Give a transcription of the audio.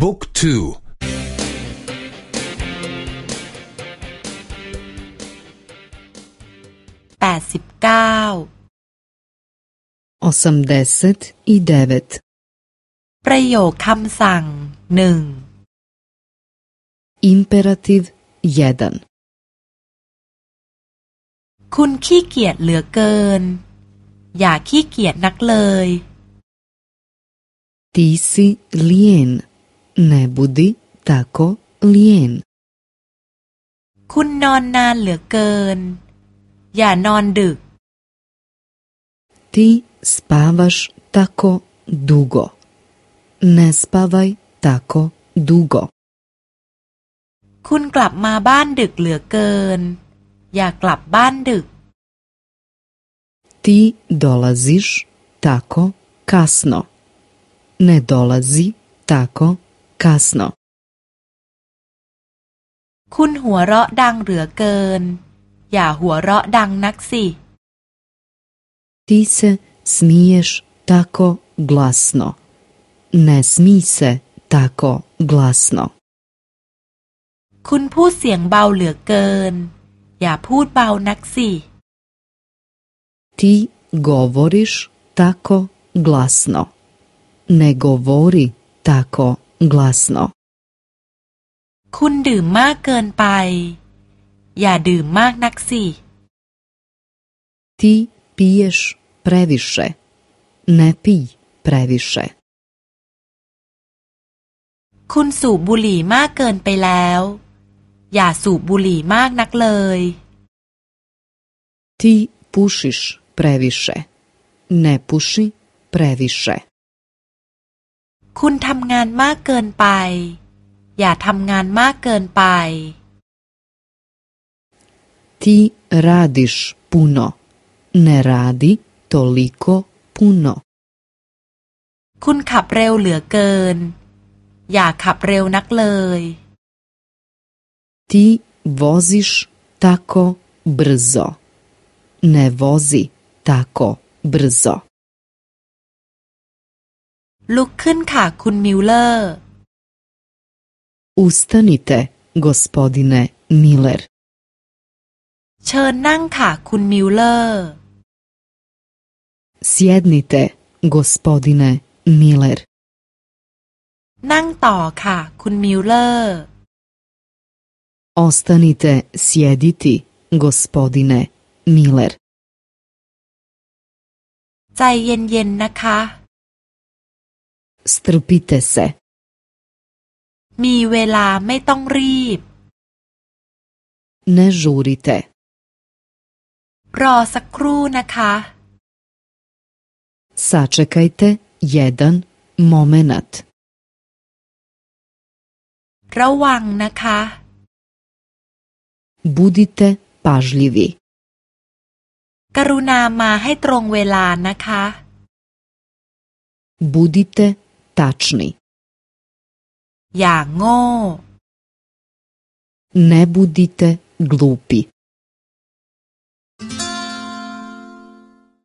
บุ๊กทูแปดสิบเก้า osamdeset i devet ประโยคคำสั่งหนึ่ง imperativ jedan คุณขี้เกียจเหลือเกิน อย่าขี้เกียจนักเลย ti si lijen ne budi tako lijen คุณนอนนานเหลือเกิน อย่านอนดึก ti spavaš tako dugo ne spavaj tako dugo คุณกลับมาบ้านดึกเหลือเกิน อย่ากลับบ้านดึก ti dolaziš tako kasno ne dolazi tako kasno คุณหัวเราะดังเหลือเกิน อย่าหัวเราะดังนักสิ ti se smiješ tako glasno ne smij se tako glasno คุณพูดเสียงเบาเหลือเกิน อย่าพูดเบานักสิ ti govoriš tako glasno ne govori tako glasno คุณดื่มมากเกินไป อย่าดื่มมากนักสิ ti piješ previše ne pij previše คุณสูบบุหรี่มากเกินไปแล้ว อย่าสูบบุหรี่มากนักเลย ti pušiš previše ne puši previše คุณทำงานมากเกินไป อย่าทำงานมากเกินไป ti radiš puno ne radi toliko puno คุณขับเร็วเหลือเกิน อย่าขับเร็วนักเลย ti voziš tako brzo ne vozi tako brzo ลุกขึ้นค่ะคุณมิลเลอร์ ustanite gospodine Miller เชิญนั่งค่ะคุณมิลเลอร์ sjednite gospodine Miller นั่งต่อค่ะคุณมิลเลอร์ ostanite sjediti gospodine Miller ใจเย็นๆนะคะ strpite se มีเวลาไม่ต้องรีบ ne žurite รอสักครู่นะคะ sačekajte jedan momenat ระวังนะคะ budite pažljivi กรุณามาให้ตรงเวลานะคะ budite tačni. Ja ngo. Ne budite glupi.